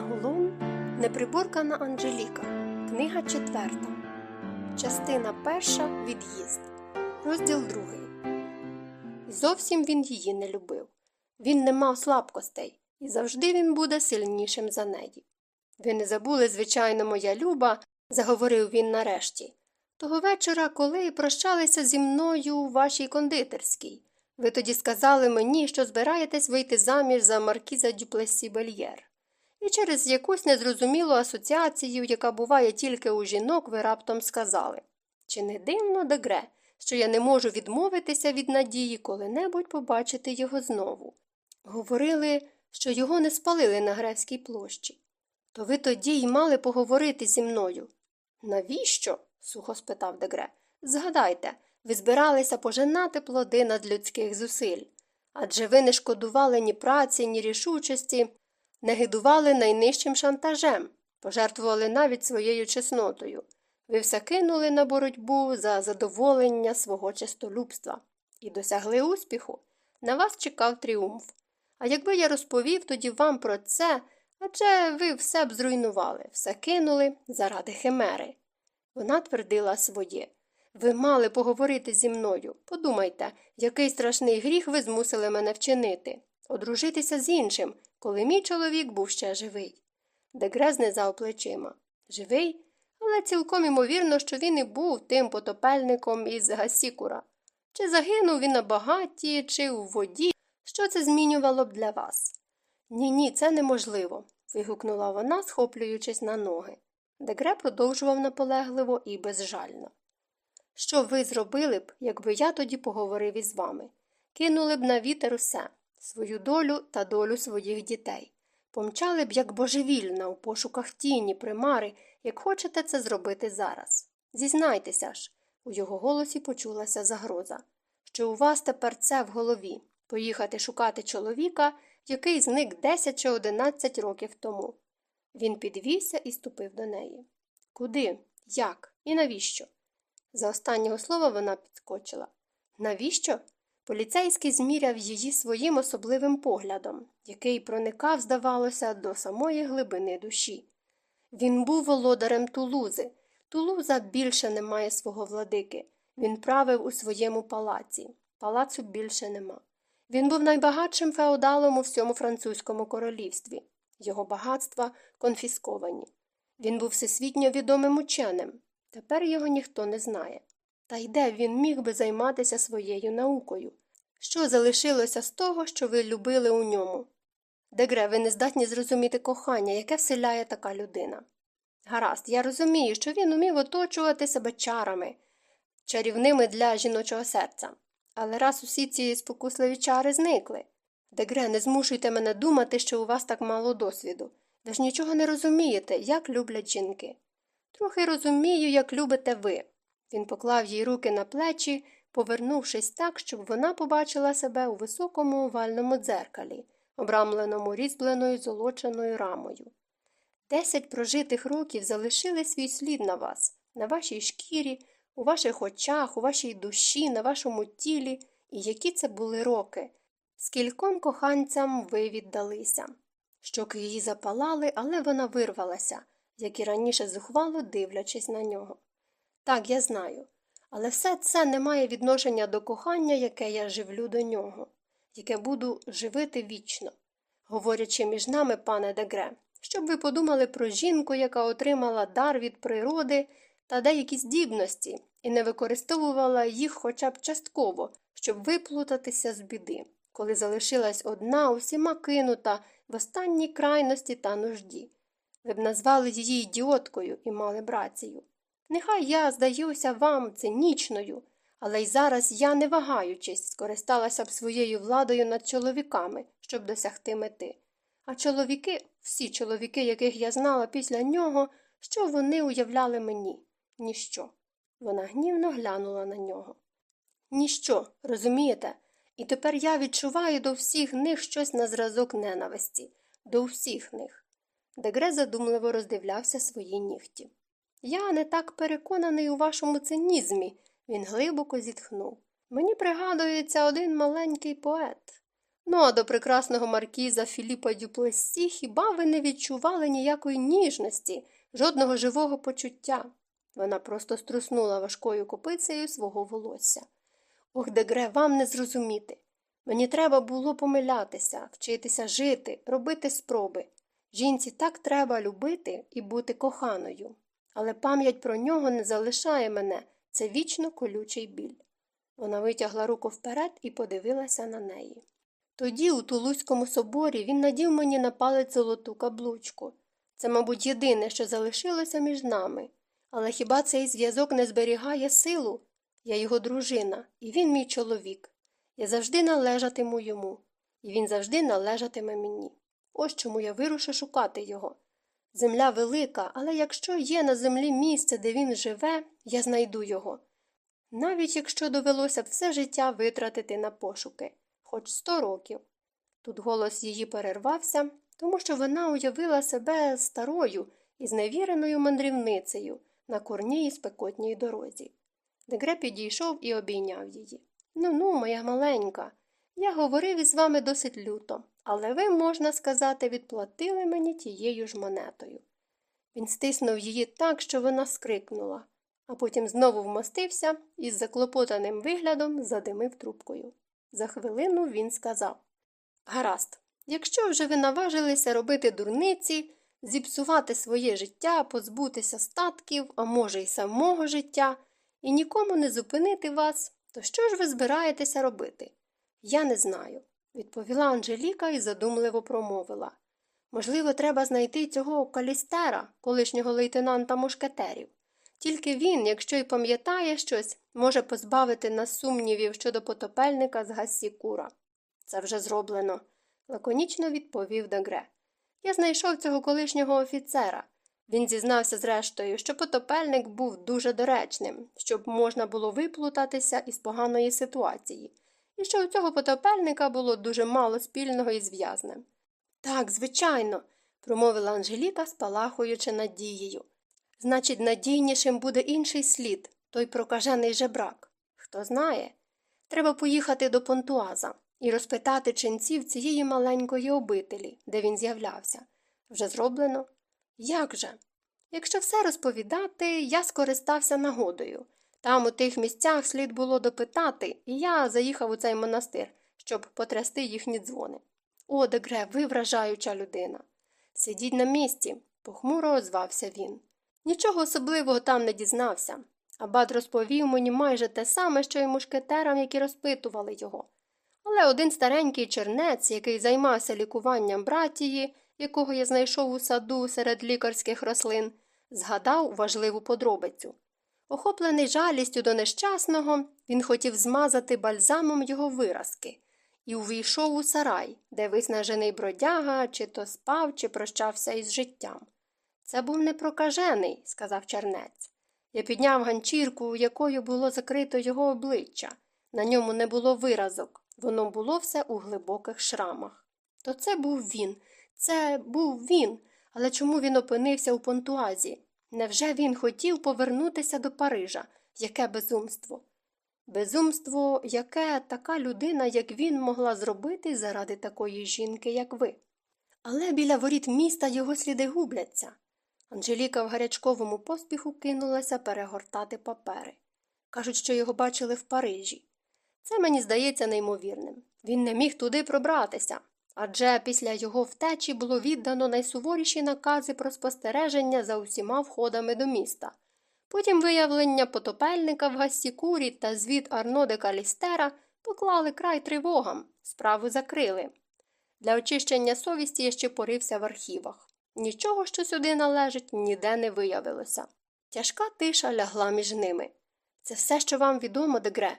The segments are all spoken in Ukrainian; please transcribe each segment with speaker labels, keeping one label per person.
Speaker 1: Янголом Неприборкана Анжеліка. Книга четверта. Частина перша. Від'їзд. Розділ другий. Зовсім він її не любив. Він не мав слабкостей, і завжди він буде сильнішим за неї. Ви не забули, звичайно, моя люба, заговорив він нарешті. Того вечора, коли прощалися зі мною у вашій кондитерській. Ви тоді сказали мені, що збираєтесь вийти заміж за маркіза Дюплесі Бельєр. І через якусь незрозумілу асоціацію, яка буває тільки у жінок, ви раптом сказали чи не дивно, Дегре, що я не можу відмовитися від надії коли-небудь побачити його знову. Говорили, що його не спалили на Гревській площі. То ви тоді й мали поговорити зі мною. Навіщо? сухо спитав Дегре. Згадайте, ви збиралися пожинати плоди над людських зусиль. Адже ви не шкодували ні праці, ні рішучості, не гидували найнижчим шантажем, пожертвували навіть своєю чеснотою. Ви все кинули на боротьбу за задоволення свого честолюбства і досягли успіху. На вас чекав тріумф. А якби я розповів тоді вам про це, адже ви все б зруйнували, все кинули заради химери. Вона твердила своє. Ви мали поговорити зі мною. Подумайте, який страшний гріх ви змусили мене вчинити, одружитися з іншим, коли мій чоловік був ще живий. Дегре знизав плечима. Живий? Але цілком імовірно, що він і був тим потопельником із Гасікура. Чи загинув він на багаті, чи у воді, що це змінювало б для вас? Ні, ні, це неможливо. вигукнула вона, схоплюючись на ноги. Дегре продовжував наполегливо і безжально. Що ви зробили б, якби я тоді поговорив із вами? Кинули б на вітер усе свою долю та долю своїх дітей. Помчали б як божевільна у пошуках тіні, примари, як хочете це зробити зараз. Зізнайтеся ж, у його голосі почулася загроза, що у вас тепер це в голові поїхати шукати чоловіка, який зник 10 чи 11 років тому. Він підвівся і ступив до неї. Куди? Як? І навіщо? За останнього слова вона підскочила. Навіщо? Поліцейський зміряв її своїм особливим поглядом, який проникав, здавалося, до самої глибини душі. Він був володарем Тулузи. Тулуза більше не має свого владики. Він правив у своєму палаці. Палацу більше нема. Він був найбагатшим феодалом у всьому французькому королівстві. Його багатства конфісковані. Він був всесвітньо відомим ученим. Тепер його ніхто не знає. Та й де він міг би займатися своєю наукою? Що залишилося з того, що ви любили у ньому? Дегре, ви не здатні зрозуміти кохання, яке вселяє така людина. Гаразд, я розумію, що він умів оточувати себе чарами, чарівними для жіночого серця. Але раз усі ці спокусливі чари зникли. Дегре, не змушуйте мене думати, що у вас так мало досвіду. Ви ж нічого не розумієте, як люблять жінки. Трохи розумію, як любите ви. Він поклав їй руки на плечі, повернувшись так, щоб вона побачила себе у високому овальному дзеркалі, обрамленому різьбленою золоченою рамою. Десять прожитих років залишили свій слід на вас, на вашій шкірі, у ваших очах, у вашій душі, на вашому тілі, і які це були роки. Скільком коханцям ви віддалися. Щоки її запалали, але вона вирвалася, як і раніше зухвало дивлячись на нього. Так, я знаю. Але все це не має відношення до кохання, яке я живлю до нього, яке буду живити вічно. Говорячи між нами, пане Дегре, щоб ви подумали про жінку, яка отримала дар від природи та деякі здібності, і не використовувала їх хоча б частково, щоб виплутатися з біди, коли залишилась одна, усіма кинута в останній крайності та нужді. Ви б назвали її ідіоткою і мали б рацію. Нехай я здаюся вам цинічною, але й зараз я, не вагаючись, скористалася б своєю владою над чоловіками, щоб досягти мети. А чоловіки, всі чоловіки, яких я знала після нього, що вони уявляли мені? Ніщо. Вона гнівно глянула на нього. Ніщо, розумієте? І тепер я відчуваю до всіх них щось на зразок ненависті, до всіх них. Дегре задумливо роздивлявся свої нігті. Я не так переконаний у вашому цинізмі, він глибоко зітхнув. Мені пригадується один маленький поет. Ну, а до прекрасного маркіза Філіпа Дюплесі хіба ви не відчували ніякої ніжності, жодного живого почуття? Вона просто струснула важкою копицею свого волосся. Ох, дегре, вам не зрозуміти. Мені треба було помилятися, вчитися жити, робити спроби. Жінці так треба любити і бути коханою. Але пам'ять про нього не залишає мене це вічно колючий біль. Вона витягла руку вперед і подивилася на неї. Тоді, у Тулузькому соборі, він надів мені на палець золоту каблучку. Це, мабуть, єдине, що залишилося між нами. Але хіба цей зв'язок не зберігає силу? Я його дружина, і він мій чоловік. Я завжди належатиму йому, і він завжди належатиме мені. Ось чому я вирушу шукати його. Земля велика, але якщо є на землі місце, де він живе, я знайду його. Навіть якщо довелося все життя витратити на пошуки, хоч сто років. Тут голос її перервався, тому що вона уявила себе старою і зневіреною мандрівницею на курній спекотній дорозі. Дегре підійшов і обійняв її. Ну ну, моя маленька, я говорив із вами досить люто, але ви, можна сказати, відплатили мені тією ж монетою. Він стиснув її так, що вона скрикнула, а потім знову вмостився і з заклопотаним виглядом задимив трубкою. За хвилину він сказав Гаразд, якщо вже ви наважилися робити дурниці, зіпсувати своє життя, позбутися статків, а може, й самого життя, і нікому не зупинити вас, то що ж ви збираєтеся робити? Я не знаю, відповіла Анжеліка і задумливо промовила. Можливо, треба знайти цього калістера, колишнього лейтенанта мушкетерів. Тільки він, якщо й пам'ятає щось, може позбавити нас сумнівів щодо потопельника з Гассікура. Це вже зроблено, лаконічно відповів Дегре. Я знайшов цього колишнього офіцера. Він зізнався зрештою, що потопельник був дуже доречним, щоб можна було виплутатися із поганої ситуації, і що у цього потопельника було дуже мало спільного із в'язнем. Так, звичайно, промовила Анжеліка, спалахуючи надією. Значить, надійнішим буде інший слід, той прокажений жебрак. Хто знає? Треба поїхати до Понтуаза і розпитати ченців цієї маленької обителі, де він з'являвся. Вже зроблено? Як же? Якщо все розповідати, я скористався нагодою. Там у тих місцях слід було допитати, і я заїхав у цей монастир, щоб потрясти їхні дзвони. О, Дегре, ви вражаюча людина. Сидіть на місці, похмуро озвався він. Нічого особливого там не дізнався. Абат розповів мені майже те саме, що й мушкетерам, які розпитували його. Але один старенький чернець, який займався лікуванням братії, якого я знайшов у саду серед лікарських рослин, згадав важливу подробицю. Охоплений жалістю до нещасного, він хотів змазати бальзамом його виразки і увійшов у сарай, де виснажений бродяга чи то спав, чи прощався із життям. Це був не прокажений, сказав чернець. Я підняв ганчірку, якою було закрито його обличчя. На ньому не було виразок, воно було все у глибоких шрамах. То це був він, це був він. Але чому він опинився у понтуазі? Невже він хотів повернутися до Парижа? Яке безумство? Безумство, яке така людина, як він, могла зробити заради такої жінки, як ви. Але біля воріт міста його сліди губляться. Анжеліка в гарячковому поспіху кинулася перегортати папери. Кажуть, що його бачили в Парижі. Це мені здається неймовірним. Він не міг туди пробратися, адже після його втечі було віддано найсуворіші накази про спостереження за усіма входами до міста. Потім виявлення потопельника в Гассікурі та звіт Арно де Калістера поклали край тривогам, справу закрили. Для очищення совісті я ще порився в архівах. Нічого, що сюди належить, ніде не виявилося. Тяжка тиша лягла між ними. Це все, що вам відомо, дегре.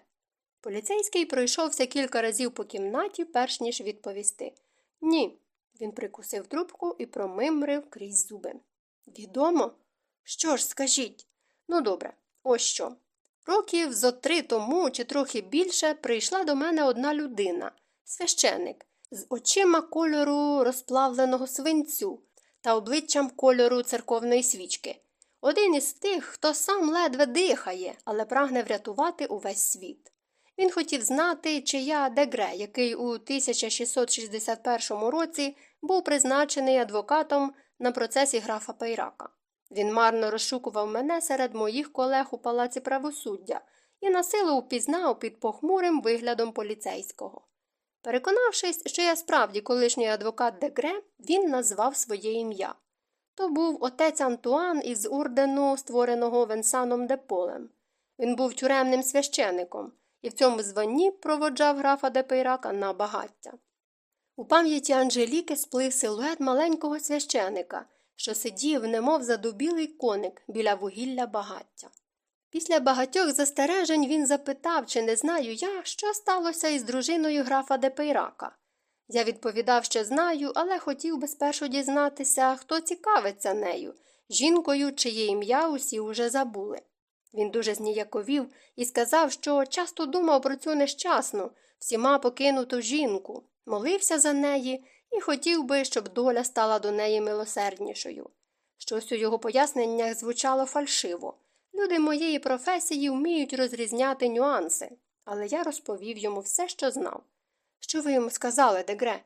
Speaker 1: Поліцейський пройшовся кілька разів по кімнаті, перш ніж відповісти. Ні. Він прикусив трубку і промимрив крізь зуби. Відомо? Що ж, скажіть? Ну, добре, ось що. Років зо три тому чи трохи більше прийшла до мене одна людина, священик, з очима кольору розплавленого свинцю та обличчям кольору церковної свічки. Один із тих, хто сам ледве дихає, але прагне врятувати увесь світ. Він хотів знати, чия Дегре, який у 1661 році був призначений адвокатом на процесі графа Пейрака. Він марно розшукував мене серед моїх колег у палаці правосуддя і насилу упізнав під похмурим виглядом поліцейського. Переконавшись, що я справді колишній адвокат Дегре, він назвав своє ім'я. То був отець Антуан із ордену, створеного Венсаном Деполем. Він був тюремним священиком і в цьому званні проводжав графа Депейрака на багаття. У пам'яті Анжеліки сплив силует маленького священика, що сидів, немов задубілий коник біля вугілля багаття. Після багатьох застережень він запитав, чи не знаю я, що сталося із дружиною графа Депейрака. Я відповідав, що знаю, але хотів би спершу дізнатися, хто цікавиться нею, жінкою, чиє ім'я усі уже забули. Він дуже зніяковів і сказав, що часто думав про цю нещасну, всіма покинуту жінку, молився за неї і хотів би, щоб доля стала до неї милосерднішою. Щось у його поясненнях звучало фальшиво. Люди моєї професії вміють розрізняти нюанси, але я розповів йому все, що знав. Що ви йому сказали, Дегре?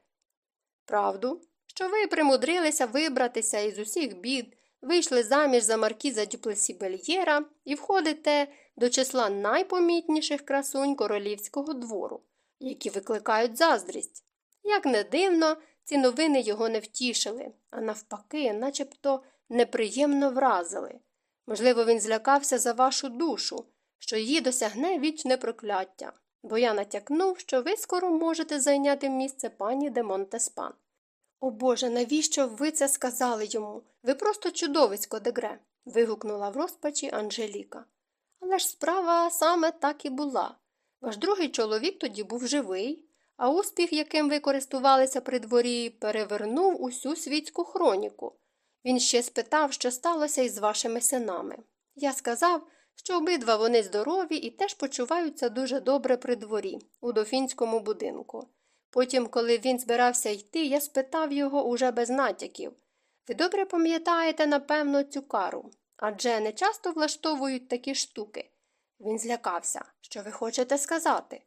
Speaker 1: Правду, що ви примудрилися вибратися із усіх бід, вийшли заміж за маркіза Дюплесі Бельєра і входите до числа найпомітніших красунь королівського двору, які викликають заздрість. Як не дивно, ці новини його не втішили, а навпаки, начебто неприємно вразили. Можливо, він злякався за вашу душу, що її досягне вічне прокляття, бо я натякнув, що ви скоро можете зайняти місце пані де Монтеспан. О Боже, навіщо ви це сказали йому? Ви просто чудовисько, дегре. вигукнула в розпачі Анжеліка. Але ж справа саме так і була. Ваш другий чоловік тоді був живий, а успіх, яким ви користувалися при дворі, перевернув усю світську хроніку. Він ще спитав, що сталося із вашими синами. Я сказав, що обидва вони здорові і теж почуваються дуже добре при дворі, у дофінському будинку. Потім, коли він збирався йти, я спитав його уже без натяків ви добре пам'ятаєте, напевно, цю кару, адже не часто влаштовують такі штуки. Він злякався, що ви хочете сказати,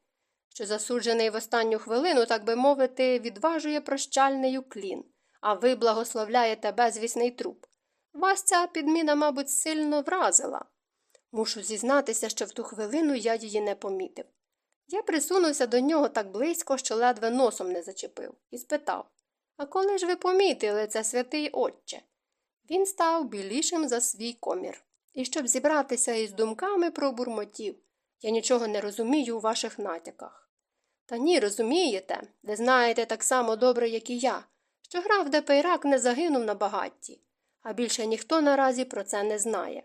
Speaker 1: що засуджений в останню хвилину, так би мовити, відважує прощальний уклін, а ви благословляєте безвісний труп. Вас ця підміна, мабуть, сильно вразила. Мушу зізнатися, що в ту хвилину я її не помітив. Я присунувся до нього так близько, що ледве носом не зачепив, і спитав А коли ж ви помітили це, святий отче? Він став білішим за свій комір. І щоб зібратися із думками пробурмотів, я нічого не розумію у ваших натяках. Та ні, розумієте, ви знаєте так само добре, як і я, що граф Депейрак не загинув на багатті, а більше ніхто наразі про це не знає.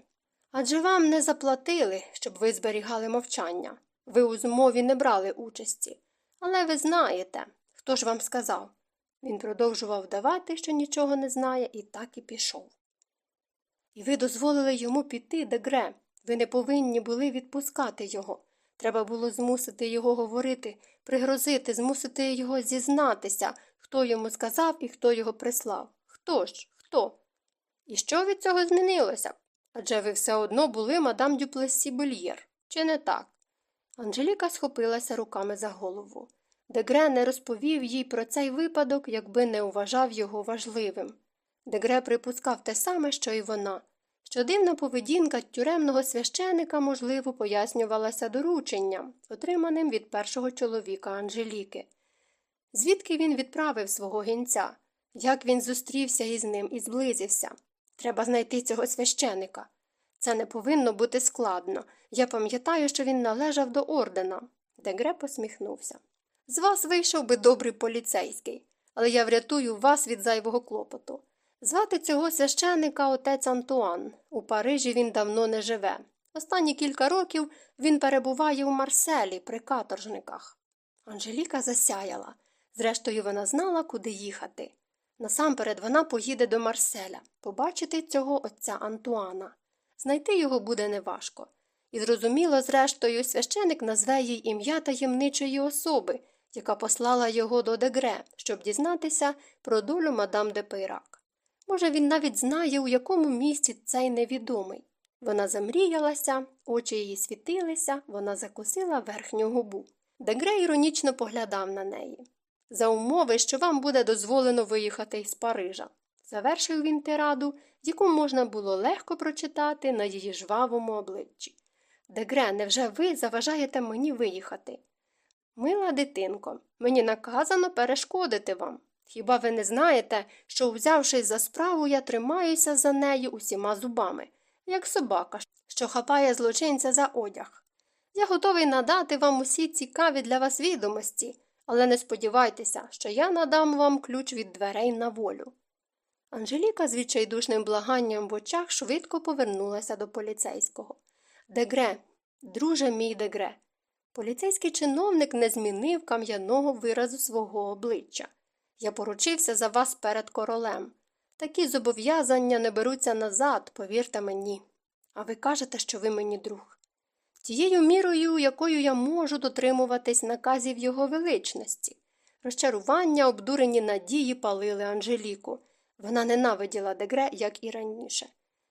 Speaker 1: Адже вам не заплатили, щоб ви зберігали мовчання. Ви у змові не брали участі. Але ви знаєте, хто ж вам сказав. Він продовжував давати, що нічого не знає, і так і пішов. І ви дозволили йому піти, дегре. Ви не повинні були відпускати його. Треба було змусити його говорити, пригрозити, змусити його зізнатися, хто йому сказав і хто його прислав. Хто ж? Хто? І що від цього змінилося? Адже ви все одно були мадам Дюплесі Бельєр. Чи не так? Анжеліка схопилася руками за голову. Дегре не розповів їй про цей випадок, якби не вважав його важливим. Дегре припускав те саме, що й вона, що дивна поведінка тюремного священика, можливо, пояснювалася дорученням, отриманим від першого чоловіка Анжеліки. Звідки він відправив свого гінця? Як він зустрівся із ним і зблизився? Треба знайти цього священика. Це не повинно бути складно. Я пам'ятаю, що він належав до ордена. Дегре посміхнувся. З вас вийшов би добрий поліцейський, але я врятую вас від зайвого клопоту. Звати цього священика отець Антуан. У Парижі він давно не живе. Останні кілька років він перебуває у Марселі при каторжниках. Анжеліка засяяла. Зрештою, вона знала, куди їхати. Насамперед вона поїде до Марселя, побачити цього отця Антуана. Знайти його буде неважко. І зрозуміло, зрештою, священик назве їй ім'я таємничої особи, яка послала його до Дегре, щоб дізнатися про долю мадам де Пейрак. Може, він навіть знає, у якому місці цей невідомий. Вона замріялася, очі її світилися, вона закусила верхню губу. Дегре іронічно поглядав на неї. За умови, що вам буде дозволено виїхати із Парижа. Завершив він тираду, яку можна було легко прочитати на її жвавому обличчі. Дегре, невже ви заважаєте мені виїхати? Мила дитинко, мені наказано перешкодити вам. Хіба ви не знаєте, що, взявшись за справу, я тримаюся за нею усіма зубами, як собака, що хапає злочинця за одяг. Я готовий надати вам усі цікаві для вас відомості, але не сподівайтеся, що я надам вам ключ від дверей на волю. Анжеліка з відчайдушним благанням в очах швидко повернулася до поліцейського. Дегре, друже мій дегре. Поліцейський чиновник не змінив кам'яного виразу свого обличчя. Я поручився за вас перед королем. Такі зобов'язання не беруться назад, повірте мені. А ви кажете, що ви мені друг. Тією мірою, якою я можу дотримуватись наказів його величності. Розчарування, обдурені надії палили Анжеліку. Вона ненавиділа дегре, як і раніше.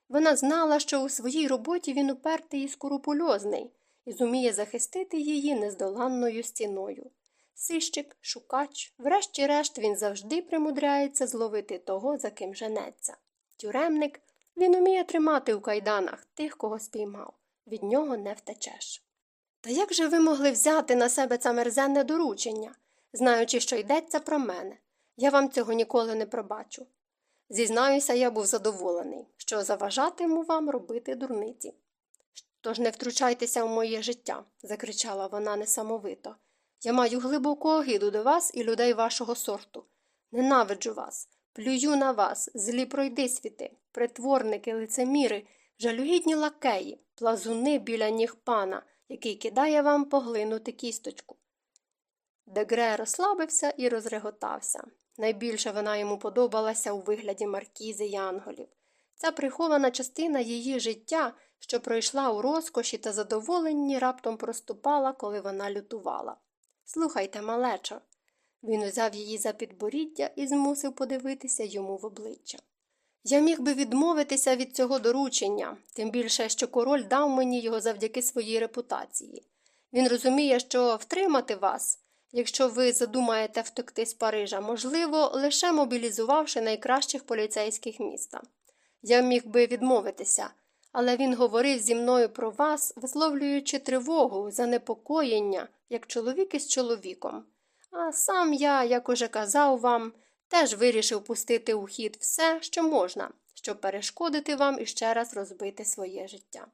Speaker 1: Вона знала, що у своїй роботі він упертий і скрупульозний і зуміє захистити її нездоланною стіною. Сищик, шукач, врешті-решт, він завжди примудряється зловити того, за ким женеться. Тюремник він уміє тримати у кайданах тих, кого спіймав. Від нього не втечеш. Та як же ви могли взяти на себе це мерзенне доручення, знаючи, що йдеться про мене? Я вам цього ніколи не пробачу. Зізнаюся, я був задоволений, що заважатиму вам робити дурниці. Тож не втручайтеся в моє життя, закричала вона несамовито. Я маю глибоку огиду до вас і людей вашого сорту. Ненавиджу вас, плюю на вас, злі пройди світи, притворники, лицеміри, жалюгідні лакеї, плазуни біля ніг пана, який кидає вам поглинути кісточку. Дегре розслабився і розреготався. Найбільше вона йому подобалася у вигляді маркізи Янголів. Ця прихована частина її життя, що пройшла у розкоші та задоволенні, раптом проступала, коли вона лютувала. Слухайте, малечо. Він узяв її за підборіддя і змусив подивитися йому в обличчя. Я міг би відмовитися від цього доручення, тим більше, що король дав мені його завдяки своїй репутації. Він розуміє, що втримати вас, якщо ви задумаєте втекти з Парижа, можливо, лише мобілізувавши найкращих поліцейських міста. Я міг би відмовитися, але він говорив зі мною про вас, висловлюючи тривогу, занепокоєння, як чоловік із чоловіком. А сам я, як уже казав вам, теж вирішив пустити у хід все, що можна, щоб перешкодити вам і ще раз розбити своє життя.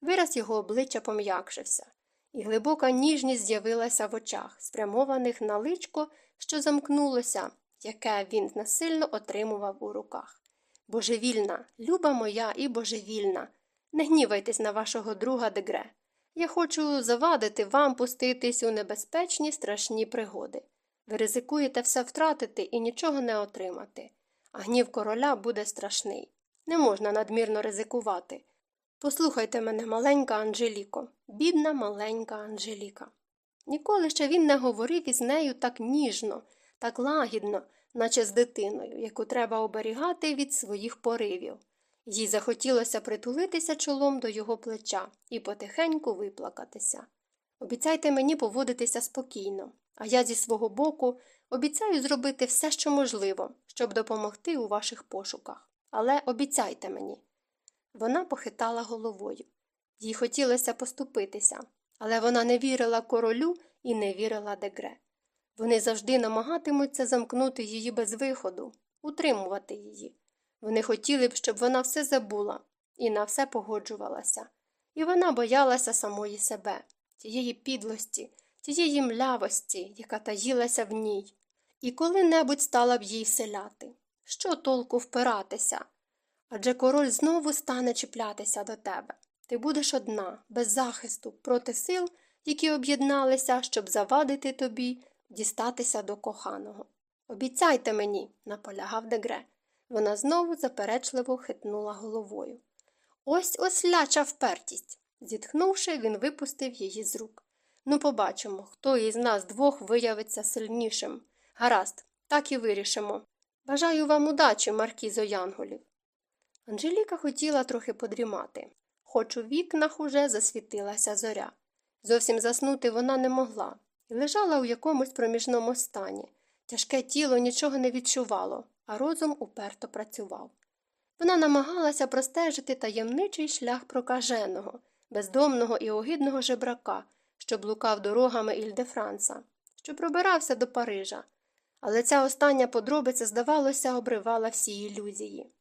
Speaker 1: Вираз його обличчя пом'якшився, і глибока ніжність з'явилася в очах, спрямованих на личко, що замкнулося, яке він насильно отримував у руках. Божевільна, люба моя і божевільна. Не гнівайтесь на вашого друга дегре. Я хочу завадити вам пуститись у небезпечні страшні пригоди. Ви ризикуєте все втратити і нічого не отримати, а гнів короля буде страшний. Не можна надмірно ризикувати. Послухайте мене, маленька Анжеліко, бідна маленька Анжеліка. Ніколи ще він не говорив із нею так ніжно, так лагідно, наче з дитиною, яку треба оберігати від своїх поривів. Їй захотілося притулитися чолом до його плеча і потихеньку виплакатися. Обіцяйте мені поводитися спокійно, а я зі свого боку обіцяю зробити все, що можливо, щоб допомогти у ваших пошуках. Але обіцяйте мені. Вона похитала головою. Їй хотілося поступитися, але вона не вірила королю і не вірила дегре. Вони завжди намагатимуться замкнути її без виходу, утримувати її. Вони хотіли б, щоб вона все забула і на все погоджувалася. І вона боялася самої себе, тієї підлості, тієї млявості, яка таїлася в ній, і коли-небудь стала б їй селяти. Що толку впиратися? Адже король знову стане чіплятися до тебе. Ти будеш одна, без захисту, проти сил, які об'єдналися, щоб завадити тобі дістатися до коханого. Обіцяйте мені, наполягав Дегре. Вона знову заперечливо хитнула головою. Ось ось ляча впертість. Зітхнувши, він випустив її з рук. Ну, побачимо, хто із нас двох виявиться сильнішим. Гаразд, так і вирішимо. Бажаю вам удачі, Маркізо Янголів. Анжеліка хотіла трохи подрімати, хоч у вікнах уже засвітилася зоря. Зовсім заснути вона не могла і лежала у якомусь проміжному стані. Тяжке тіло нічого не відчувало, а розум уперто працював. Вона намагалася простежити таємничий шлях прокаженого, бездомного і огидного жебрака, що блукав дорогами Іль-де-Франса, що пробирався до Парижа. Але ця остання подробиця, здавалося, обривала всі ілюзії.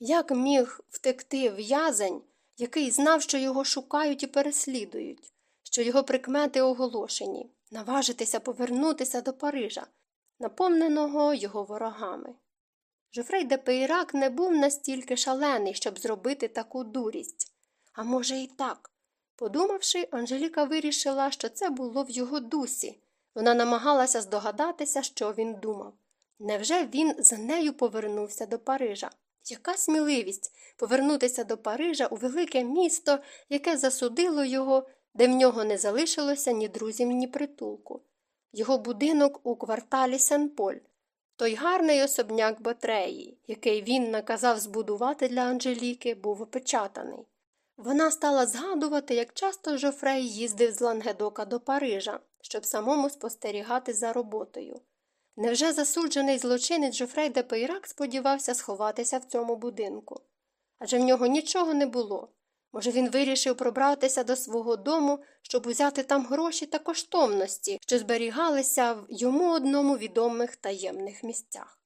Speaker 1: Як міг втекти в'язень, який знав, що його шукають і переслідують, що його прикмети оголошені, наважитися повернутися до Парижа, наповненого його ворогами? Жофрей де Пейрак не був настільки шалений, щоб зробити таку дурість. А може, і так. Подумавши, Анжеліка вирішила, що це було в його дусі. Вона намагалася здогадатися, що він думав. Невже він за нею повернувся до Парижа? Яка сміливість повернутися до Парижа у велике місто, яке засудило його, де в нього не залишилося ні друзів, ні притулку? Його будинок у кварталі Сен-Поль, той гарний особняк Батреї, який він наказав збудувати для Анжеліки, був опечатаний. Вона стала згадувати, як часто Жофрей їздив з Лангедока до Парижа, щоб самому спостерігати за роботою. Невже засуджений злочинець Жофрей де Пейрак сподівався сховатися в цьому будинку? Адже в нього нічого не було. Може, він вирішив пробратися до свого дому, щоб узяти там гроші та коштовності, що зберігалися в йому одному відомих таємних місцях.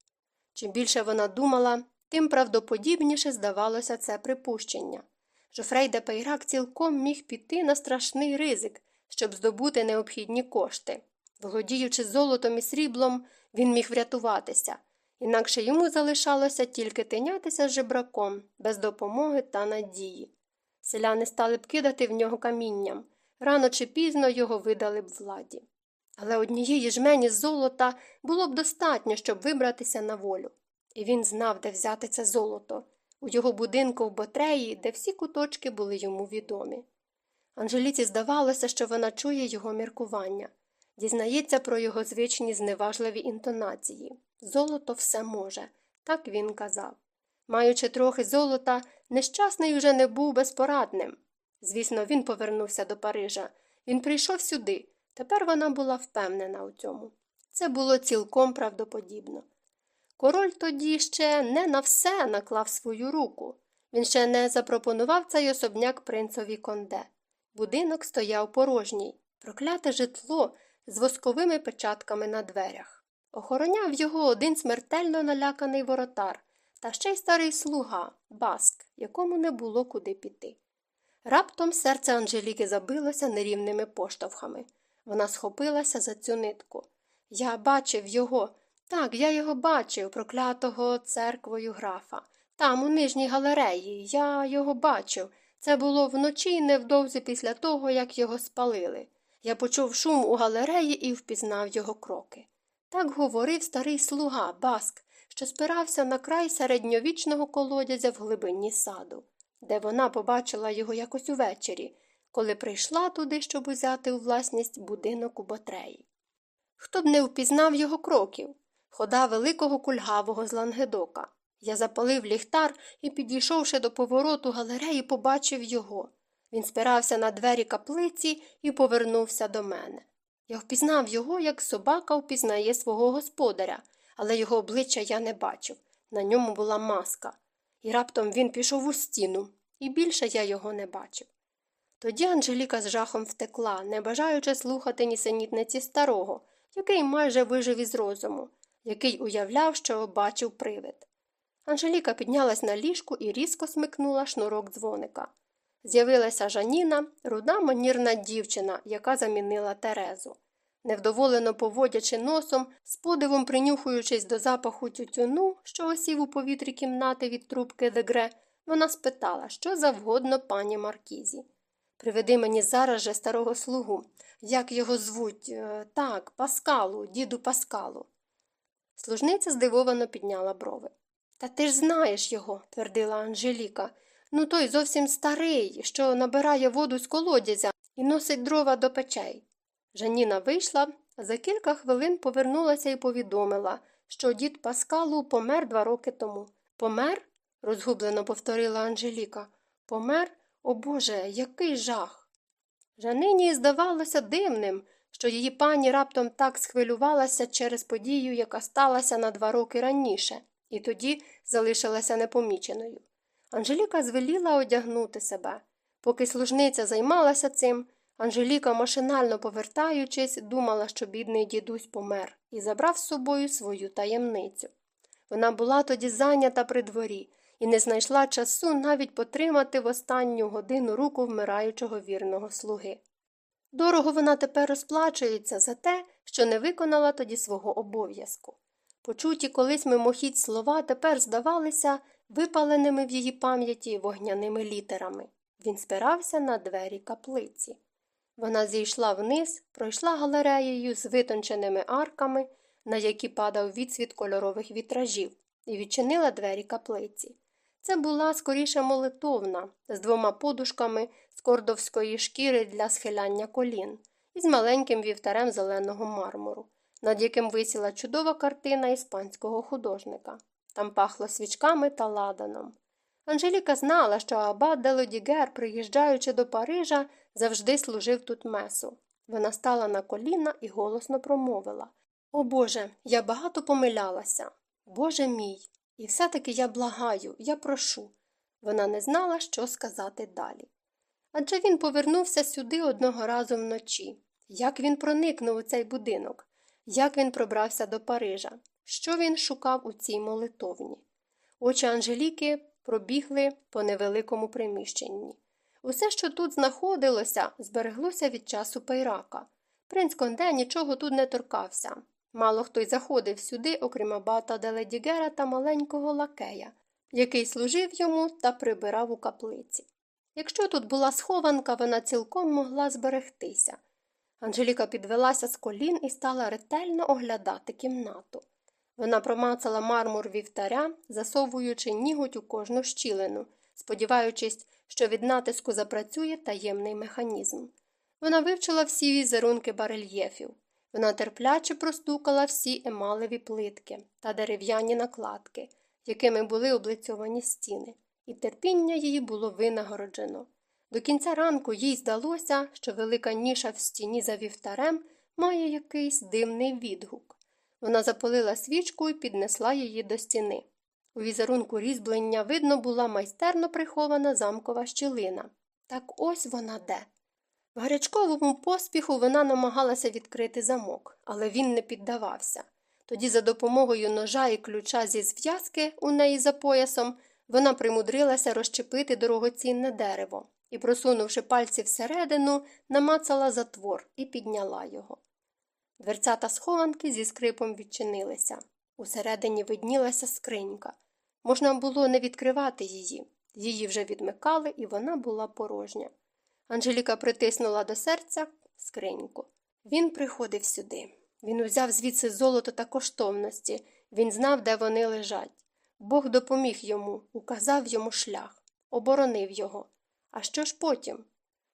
Speaker 1: Чим більше вона думала, тим правдоподібніше здавалося це припущення. Жофрей де Пейрак цілком міг піти на страшний ризик, щоб здобути необхідні кошти. Володіючи золотом і сріблом, він міг врятуватися, інакше йому залишалося тільки тинятися з жебраком, без допомоги та надії. Селяни стали б кидати в нього камінням, рано чи пізно його видали б владі. Але однієї жмені золота було б достатньо, щоб вибратися на волю. І він знав, де взяти це золото у його будинку в Ботреї, де всі куточки були йому відомі. Анжеліці здавалося, що вона чує його міркування, дізнається про його звичні зневажливі інтонації. Золото все може, так він казав. Маючи трохи золота, нещасний уже не був безпорадним. Звісно, він повернувся до Парижа. Він прийшов сюди. Тепер вона була впевнена у цьому. Це було цілком правдоподібно. Король тоді ще не на все наклав свою руку. Він ще не запропонував цей особняк принцові конде. Будинок стояв порожній, прокляте житло з восковими печатками на дверях. Охороняв його один смертельно наляканий воротар та ще й старий слуга, баск, якому не було куди піти. Раптом серце Анжеліки забилося нерівними поштовхами. Вона схопилася за цю нитку. Я бачив його. Так, я його бачив, проклятого церквою графа. Там, у нижній галереї, я його бачив. Це було вночі невдовзі після того, як його спалили. Я почув шум у галереї і впізнав його кроки. Так говорив старий слуга, баск, що спирався на край середньовічного колодязя в глибині саду, де вона побачила його якось увечері, коли прийшла туди, щоб узяти у власність будинок у Батреї. Хто б не впізнав його кроків, хода великого кульгавого з Лангедока. Я запалив ліхтар і, підійшовши до повороту галереї, побачив його. Він спирався на двері каплиці і повернувся до мене. Я впізнав його, як собака впізнає свого господаря, але його обличчя я не бачив. На ньому була маска. І раптом він пішов у стіну, і більше я його не бачив. Тоді Анжеліка з жахом втекла, не бажаючи слухати нісенітниці старого, який майже вижив із розуму, який уявляв, що бачив привид. Анжеліка піднялась на ліжку і різко смикнула шнурок дзвоника. З'явилася Жаніна, руда манірна дівчина, яка замінила Терезу. Невдоволено поводячи носом, з подивом принюхуючись до запаху тютюну, що осів у повітрі кімнати від трубки дегре, вона спитала, що завгодно пані Маркізі. Приведи мені зараз же старого слугу. Як його звуть? Е, так, Паскалу, діду Паскалу. Служниця здивовано підняла брови. Та ти ж знаєш його, твердила Анжеліка. Ну той зовсім старий, що набирає воду з колодязя і носить дрова до печей. Жаніна вийшла, за кілька хвилин повернулася і повідомила, що дід Паскалу помер два роки тому. Помер? розгублено повторила Анжеліка. Помер? О Боже, який жах. Жанині здавалося дивним, що її пані раптом так схвилювалася через подію, яка сталася на два роки раніше, і тоді залишилася непоміченою. Анжеліка звеліла одягнути себе. Поки служниця займалася цим, Анжеліка, машинально повертаючись, думала, що бідний дідусь помер, і забрав з собою свою таємницю. Вона була тоді зайнята при дворі і не знайшла часу навіть потримати в останню годину руку вмираючого вірного слуги. Дорого вона тепер розплачується за те, що не виконала тоді свого обов'язку. Почуті колись мимохідь слова тепер здавалися випаленими в її пам'яті вогняними літерами. Він спирався на двері каплиці. Вона зійшла вниз, пройшла галереєю з витонченими арками, на які падав відсвіт кольорових вітражів, і відчинила двері каплиці. Це була скоріше молитовна, з двома подушками з кордовської шкіри для схиляння колін і з маленьким вівтарем зеленого мармуру, над яким висіла чудова картина іспанського художника. Там пахло свічками та ладаном. Анжеліка знала, що абат де Лодігер, приїжджаючи до Парижа, завжди служив тут месу. Вона стала на коліна і голосно промовила О Боже, я багато помилялася. Боже мій, і все-таки я благаю, я прошу. Вона не знала, що сказати далі. Адже він повернувся сюди одного разу вночі. Як він проникнув у цей будинок, як він пробрався до Парижа, що він шукав у цій молитовні. Очі Анжеліки пробігли по невеликому приміщенні. Усе, що тут знаходилося, збереглося від часу Пейрака. Принц Конде нічого тут не торкався. Мало хто й заходив сюди, окрім абата Деледігера та маленького лакея, який служив йому та прибирав у каплиці. Якщо тут була схованка, вона цілком могла зберегтися. Анжеліка підвелася з колін і стала ретельно оглядати кімнату. Вона промацала мармур вівтаря, засовуючи ніготь у кожну щілину, сподіваючись, що від натиску запрацює таємний механізм. Вона вивчила всі візерунки барельєфів. Вона терпляче простукала всі емалеві плитки та дерев'яні накладки, якими були облицьовані стіни, і терпіння її було винагороджено. До кінця ранку їй здалося, що велика ніша в стіні за вівтарем має якийсь дивний відгук. Вона запалила свічку і піднесла її до стіни. У візерунку різьблення видно була майстерно прихована замкова щілина. Так ось вона де. В гарячковому поспіху вона намагалася відкрити замок, але він не піддавався. Тоді, за допомогою ножа і ключа зі зв'язки у неї за поясом, вона примудрилася розчепити дорогоцінне дерево і, просунувши пальці всередину, намацала затвор і підняла його. Дверцята схованки зі скрипом відчинилися. Усередині виднілася скринька. Можна було не відкривати її. Її вже відмикали, і вона була порожня. Анжеліка притиснула до серця скриньку. Він приходив сюди. Він узяв звідси золото та коштовності, він знав, де вони лежать. Бог допоміг йому, указав йому шлях, оборонив його. А що ж потім?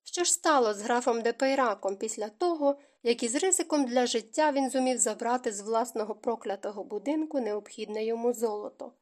Speaker 1: Що ж стало з графом Депейраком після того, як з ризиком для життя він зумів забрати з власного проклятого будинку необхідне йому золото?